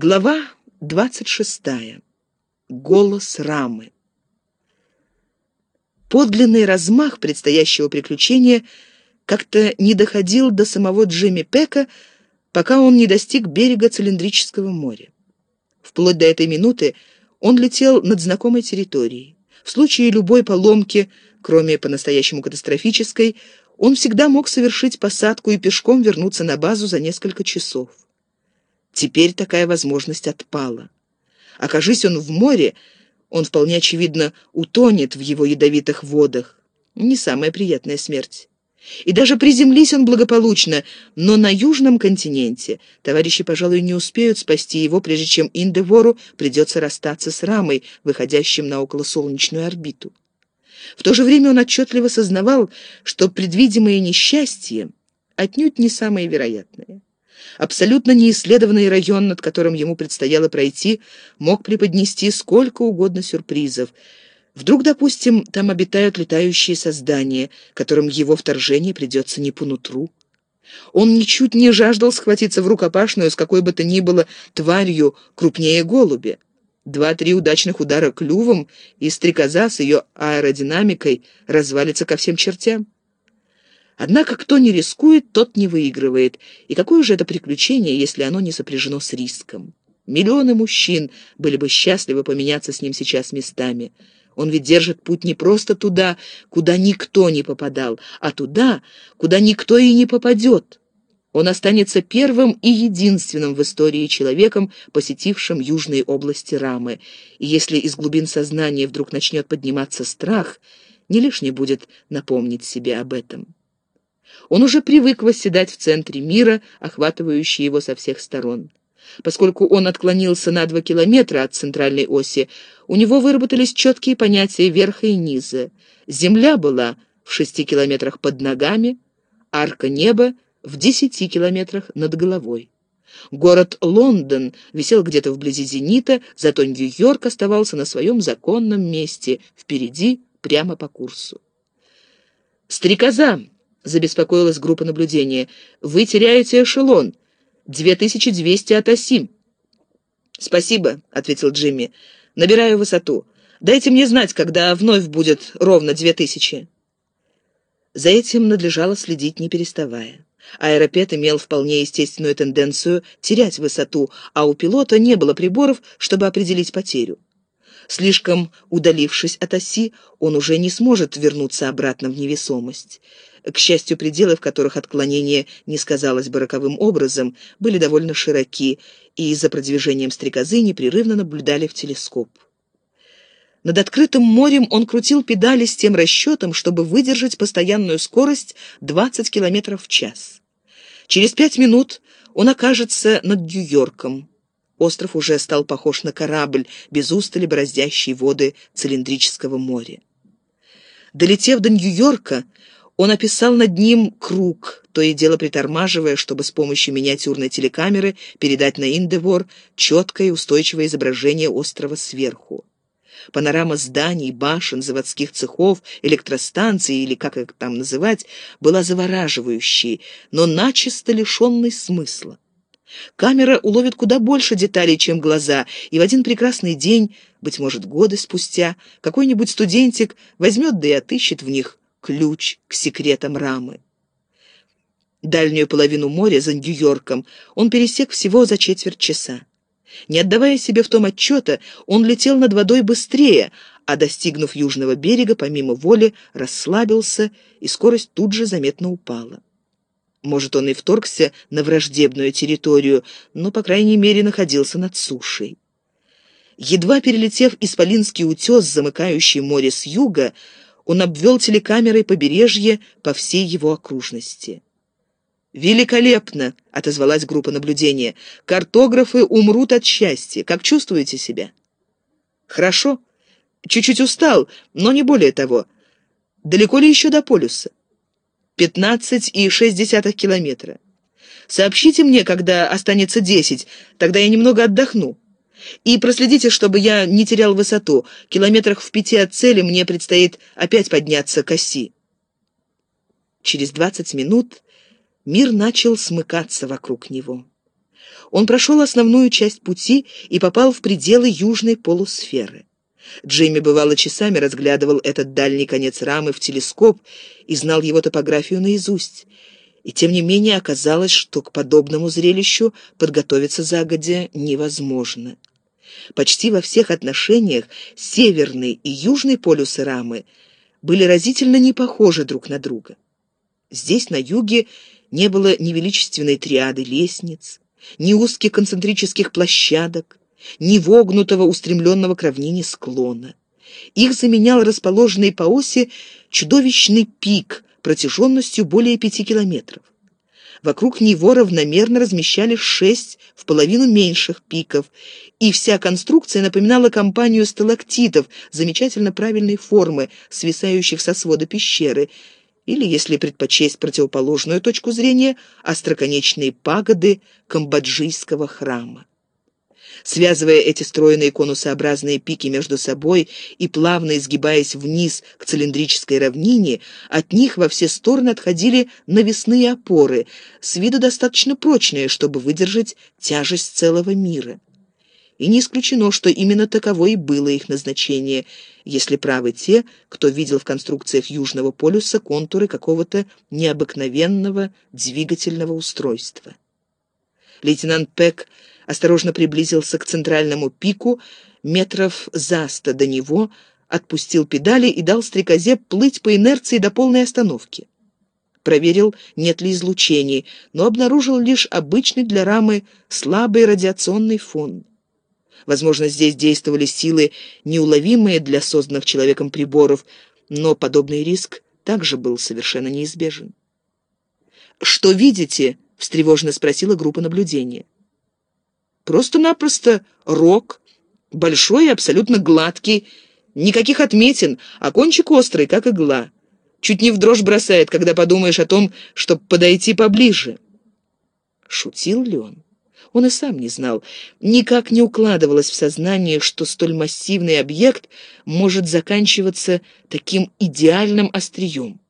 Глава 26. Голос рамы. Подлинный размах предстоящего приключения как-то не доходил до самого Джимми Пека, пока он не достиг берега цилиндрического моря. Вплоть до этой минуты он летел над знакомой территорией. В случае любой поломки, кроме по-настоящему катастрофической, он всегда мог совершить посадку и пешком вернуться на базу за несколько часов. Теперь такая возможность отпала. Окажись он в море, он вполне очевидно утонет в его ядовитых водах. Не самая приятная смерть. И даже приземлись он благополучно, но на южном континенте товарищи, пожалуй, не успеют спасти его, прежде чем Индевору придется расстаться с рамой, выходящим на околосолнечную орбиту. В то же время он отчетливо сознавал, что предвидимые несчастья отнюдь не самые вероятные. Абсолютно неисследованный район, над которым ему предстояло пройти, мог преподнести сколько угодно сюрпризов. Вдруг, допустим, там обитают летающие создания, которым его вторжение придется не по нутру. Он ничуть не жаждал схватиться в рукопашную с какой бы то ни было тварью крупнее голубя. Два-три удачных удара клювом, и стрекоза с ее аэродинамикой развалится ко всем чертям. Однако кто не рискует, тот не выигрывает. И какое же это приключение, если оно не сопряжено с риском? Миллионы мужчин были бы счастливы поменяться с ним сейчас местами. Он ведь держит путь не просто туда, куда никто не попадал, а туда, куда никто и не попадет. Он останется первым и единственным в истории человеком, посетившим южные области Рамы. И если из глубин сознания вдруг начнет подниматься страх, не лишне будет напомнить себе об этом. Он уже привык восседать в центре мира, охватывающий его со всех сторон. Поскольку он отклонился на два километра от центральной оси, у него выработались четкие понятия верха и низа. Земля была в шести километрах под ногами, арка неба в десяти километрах над головой. Город Лондон висел где-то вблизи зенита, зато Нью-Йорк оставался на своем законном месте, впереди, прямо по курсу. «Стрекоза!» Забеспокоилась группа наблюдения. «Вы теряете эшелон. 2200 от оси». «Спасибо», — ответил Джимми. «Набираю высоту. Дайте мне знать, когда вновь будет ровно 2000». За этим надлежало следить, не переставая. Аэропет имел вполне естественную тенденцию терять высоту, а у пилота не было приборов, чтобы определить потерю. Слишком удалившись от оси, он уже не сможет вернуться обратно в невесомость. К счастью, пределы, в которых отклонение не сказалось бы роковым образом, были довольно широки, и за продвижением стрекозы непрерывно наблюдали в телескоп. Над открытым морем он крутил педали с тем расчетом, чтобы выдержать постоянную скорость 20 км в час. Через пять минут он окажется над Нью-Йорком. Остров уже стал похож на корабль, без устали бороздящий воды цилиндрического моря. Долетев до Нью-Йорка, он описал над ним круг, то и дело притормаживая, чтобы с помощью миниатюрной телекамеры передать на Индевор четкое и устойчивое изображение острова сверху. Панорама зданий, башен, заводских цехов, электростанций или как их там называть, была завораживающей, но начисто лишенной смысла. Камера уловит куда больше деталей, чем глаза, и в один прекрасный день, быть может, годы спустя, какой-нибудь студентик возьмет да и отыщет в них ключ к секретам рамы. Дальнюю половину моря за Нью-Йорком он пересек всего за четверть часа. Не отдавая себе в том отчета, он летел над водой быстрее, а, достигнув южного берега, помимо воли, расслабился, и скорость тут же заметно упала. Может, он и вторгся на враждебную территорию, но, по крайней мере, находился над сушей. Едва перелетев Исполинский утес, замыкающий море с юга, он обвел телекамерой побережье по всей его окружности. «Великолепно!» — отозвалась группа наблюдения. «Картографы умрут от счастья. Как чувствуете себя?» «Хорошо. Чуть-чуть устал, но не более того. Далеко ли еще до полюса?» Пятнадцать и шесть десятых километра. Сообщите мне, когда останется десять, тогда я немного отдохну. И проследите, чтобы я не терял высоту. Километрах в пяти от цели мне предстоит опять подняться к оси. Через двадцать минут мир начал смыкаться вокруг него. Он прошел основную часть пути и попал в пределы южной полусферы. Джимми бывало часами разглядывал этот дальний конец рамы в телескоп и знал его топографию наизусть. И тем не менее оказалось, что к подобному зрелищу подготовиться загодя невозможно. Почти во всех отношениях северный и южный полюсы рамы были разительно не похожи друг на друга. Здесь, на юге, не было ни величественной триады лестниц, ни узких концентрических площадок, ни вогнутого, устремленного к равнине склона. Их заменял расположенный по оси чудовищный пик протяженностью более пяти километров. Вокруг него равномерно размещались шесть в половину меньших пиков, и вся конструкция напоминала компанию сталактитов замечательно правильной формы, свисающих со свода пещеры, или, если предпочесть противоположную точку зрения, остроконечные пагоды камбоджийского храма. Связывая эти стройные конусообразные пики между собой и плавно изгибаясь вниз к цилиндрической равнине, от них во все стороны отходили навесные опоры, с виду достаточно прочные, чтобы выдержать тяжесть целого мира и не исключено, что именно таково и было их назначение, если правы те, кто видел в конструкциях Южного полюса контуры какого-то необыкновенного двигательного устройства. Лейтенант Пек осторожно приблизился к центральному пику, метров за сто до него, отпустил педали и дал стрекозе плыть по инерции до полной остановки. Проверил, нет ли излучений, но обнаружил лишь обычный для рамы слабый радиационный фон. Возможно, здесь действовали силы, неуловимые для созданных человеком приборов, но подобный риск также был совершенно неизбежен. «Что видите?» — встревоженно спросила группа наблюдения. «Просто-напросто рог, большой и абсолютно гладкий, никаких отметин, а кончик острый, как игла. Чуть не в дрожь бросает, когда подумаешь о том, чтобы подойти поближе». Шутил ли он? Он и сам не знал. Никак не укладывалось в сознание, что столь массивный объект может заканчиваться таким идеальным острием.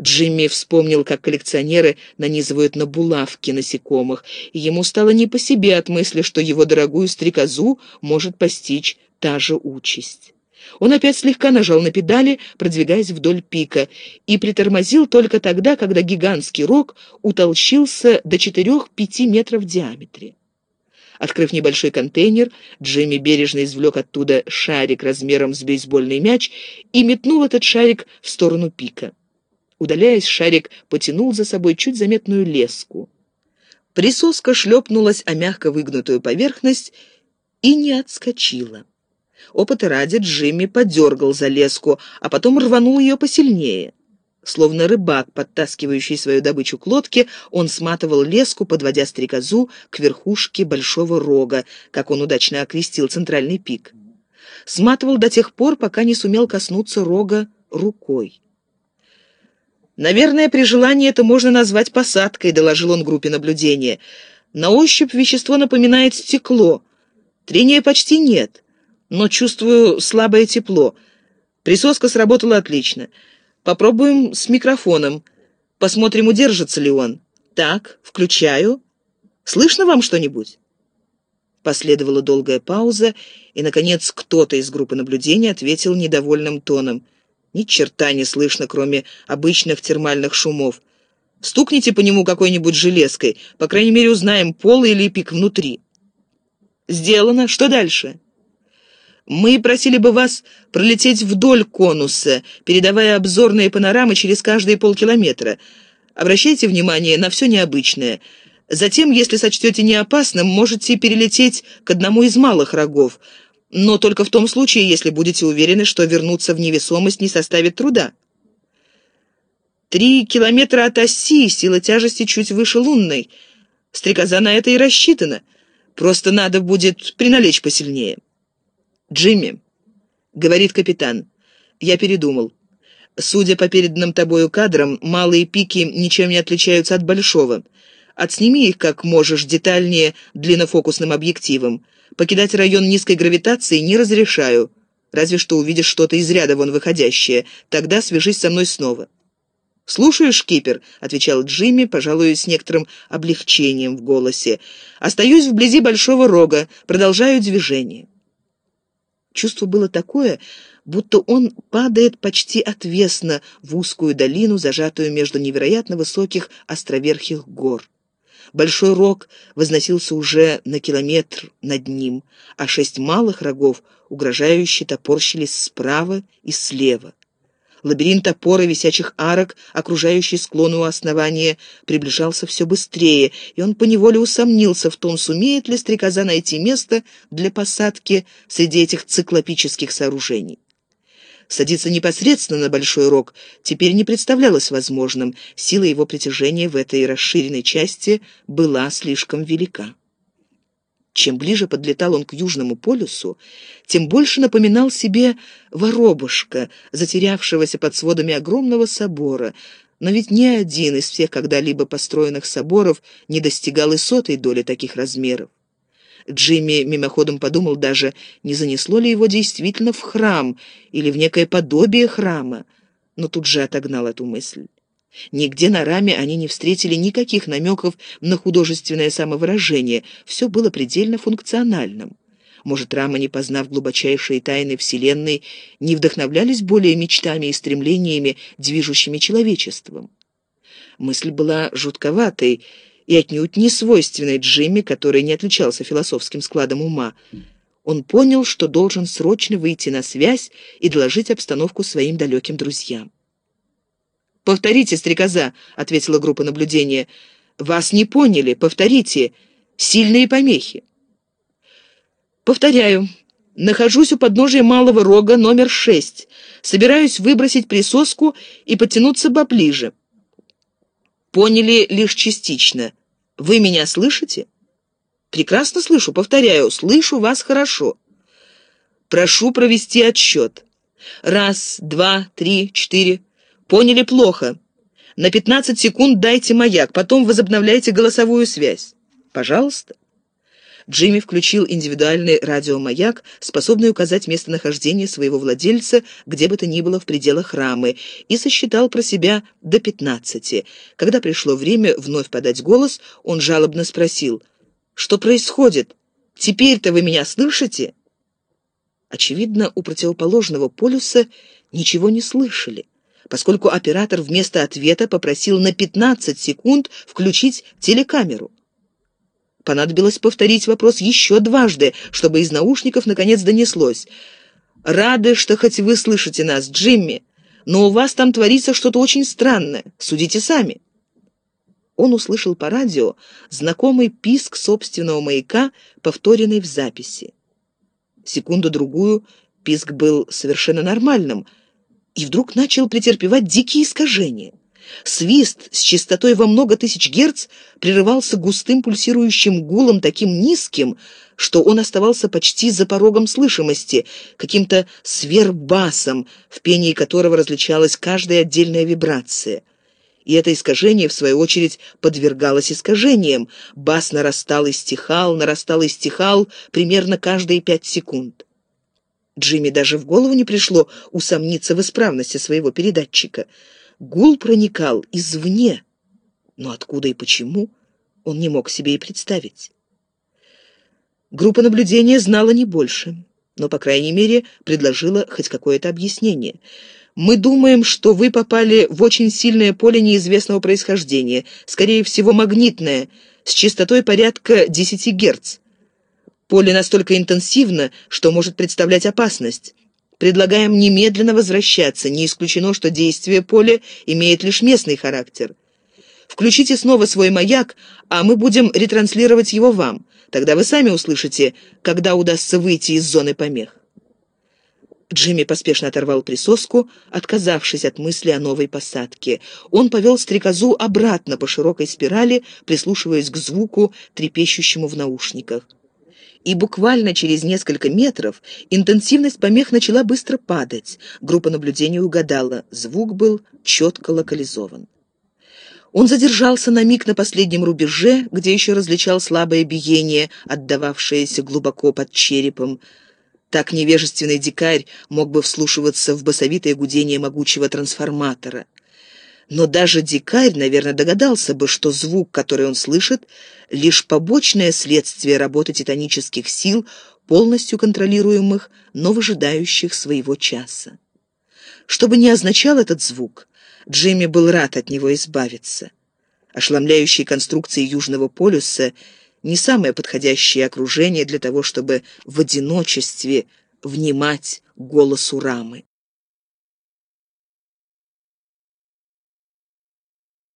Джимми вспомнил, как коллекционеры нанизывают на булавки насекомых, и ему стало не по себе от мысли, что его дорогую стрекозу может постичь та же участь. Он опять слегка нажал на педали, продвигаясь вдоль пика, и притормозил только тогда, когда гигантский рог утолщился до 4-5 метров в диаметре. Открыв небольшой контейнер, Джимми бережно извлек оттуда шарик размером с бейсбольный мяч и метнул этот шарик в сторону пика. Удаляясь, шарик потянул за собой чуть заметную леску. Присоска шлепнулась о мягко выгнутую поверхность и не отскочила. Опыта ради Джимми подергал за леску, а потом рванул ее посильнее. Словно рыбак, подтаскивающий свою добычу к лодке, он сматывал леску, подводя стрекозу к верхушке большого рога, как он удачно окрестил центральный пик. Сматывал до тех пор, пока не сумел коснуться рога рукой. «Наверное, при желании это можно назвать посадкой», — доложил он группе наблюдения. «На ощупь вещество напоминает стекло. Трения почти нет но чувствую слабое тепло. Присоска сработала отлично. Попробуем с микрофоном. Посмотрим, удержится ли он. Так, включаю. Слышно вам что-нибудь?» Последовала долгая пауза, и, наконец, кто-то из группы наблюдения ответил недовольным тоном. «Ни черта не слышно, кроме обычных термальных шумов. Стукните по нему какой-нибудь железкой, по крайней мере, узнаем, пол или пик внутри». «Сделано. Что дальше?» Мы просили бы вас пролететь вдоль конуса, передавая обзорные панорамы через каждые полкилометра. Обращайте внимание на все необычное. Затем, если сочтете неопасным, можете перелететь к одному из малых рогов, но только в том случае, если будете уверены, что вернуться в невесомость не составит труда. Три километра от оси, сила тяжести чуть выше лунной. Стрекоза на это и рассчитана. Просто надо будет приналечь посильнее. «Джимми», — говорит капитан, — «я передумал. Судя по переданным тобою кадрам, малые пики ничем не отличаются от большого. Отсними их как можешь детальнее длиннофокусным объективом. Покидать район низкой гравитации не разрешаю. Разве что увидишь что-то из ряда вон выходящее. Тогда свяжись со мной снова». «Слушаю, шкипер», — отвечал Джимми, пожалуй, с некоторым облегчением в голосе. «Остаюсь вблизи Большого Рога, продолжаю движение». Чувство было такое, будто он падает почти отвесно в узкую долину, зажатую между невероятно высоких островерхих гор. Большой рог возносился уже на километр над ним, а шесть малых рогов угрожающе топорщились справа и слева. Лабиринт опоры висячих арок, окружающий склон у основания, приближался все быстрее, и он поневоле усомнился в том, сумеет ли стрекоза найти место для посадки среди этих циклопических сооружений. Садиться непосредственно на Большой Рог теперь не представлялось возможным, сила его притяжения в этой расширенной части была слишком велика. Чем ближе подлетал он к Южному полюсу, тем больше напоминал себе воробушка, затерявшегося под сводами огромного собора, но ведь ни один из всех когда-либо построенных соборов не достигал и сотой доли таких размеров. Джимми мимоходом подумал даже, не занесло ли его действительно в храм или в некое подобие храма, но тут же отогнал эту мысль. Нигде на раме они не встретили никаких намеков на художественное самовыражение, все было предельно функциональным. Может, рама, не познав глубочайшие тайны Вселенной, не вдохновлялись более мечтами и стремлениями, движущими человечеством? Мысль была жутковатой и отнюдь не свойственной Джимми, который не отличался философским складом ума. Он понял, что должен срочно выйти на связь и доложить обстановку своим далеким друзьям. «Повторите, стрекоза», — ответила группа наблюдения. «Вас не поняли. Повторите. Сильные помехи». «Повторяю. Нахожусь у подножия малого рога номер шесть. Собираюсь выбросить присоску и подтянуться поближе». «Поняли лишь частично. Вы меня слышите?» «Прекрасно слышу. Повторяю. Слышу вас хорошо». «Прошу провести отсчет. Раз, два, три, четыре, Поняли плохо. На 15 секунд дайте маяк, потом возобновляйте голосовую связь. Пожалуйста. Джимми включил индивидуальный радиомаяк, способный указать местонахождение своего владельца, где бы то ни было в пределах рамы, и сосчитал про себя до 15. Когда пришло время вновь подать голос, он жалобно спросил, «Что происходит? Теперь-то вы меня слышите?» Очевидно, у противоположного полюса ничего не слышали поскольку оператор вместо ответа попросил на 15 секунд включить телекамеру. Понадобилось повторить вопрос еще дважды, чтобы из наушников наконец донеслось. «Рады, что хоть вы слышите нас, Джимми, но у вас там творится что-то очень странное. Судите сами». Он услышал по радио знакомый писк собственного маяка, повторенный в записи. Секунду-другую писк был совершенно нормальным — и вдруг начал претерпевать дикие искажения. Свист с частотой во много тысяч герц прерывался густым пульсирующим гулом, таким низким, что он оставался почти за порогом слышимости, каким-то сверхбасом, в пении которого различалась каждая отдельная вибрация. И это искажение, в свою очередь, подвергалось искажениям. Бас нарастал и стихал, нарастал и стихал примерно каждые пять секунд. Джимми даже в голову не пришло усомниться в исправности своего передатчика. Гул проникал извне, но откуда и почему, он не мог себе и представить. Группа наблюдения знала не больше, но, по крайней мере, предложила хоть какое-то объяснение. «Мы думаем, что вы попали в очень сильное поле неизвестного происхождения, скорее всего, магнитное, с частотой порядка 10 Герц. Поле настолько интенсивно, что может представлять опасность. Предлагаем немедленно возвращаться. Не исключено, что действие поля имеет лишь местный характер. Включите снова свой маяк, а мы будем ретранслировать его вам. Тогда вы сами услышите, когда удастся выйти из зоны помех. Джимми поспешно оторвал присоску, отказавшись от мысли о новой посадке. Он повел стрекозу обратно по широкой спирали, прислушиваясь к звуку, трепещущему в наушниках и буквально через несколько метров интенсивность помех начала быстро падать. Группа наблюдения угадала, звук был четко локализован. Он задержался на миг на последнем рубеже, где еще различал слабое биение, отдававшееся глубоко под черепом. Так невежественный дикарь мог бы вслушиваться в басовитое гудение могучего трансформатора. Но даже дикарь, наверное, догадался бы, что звук, который он слышит, лишь побочное следствие работы титанических сил, полностью контролируемых, но выжидающих своего часа. Что бы ни означал этот звук, Джимми был рад от него избавиться. Ошеломляющие конструкции Южного полюса не самое подходящее окружение для того, чтобы в одиночестве внимать голосу рамы.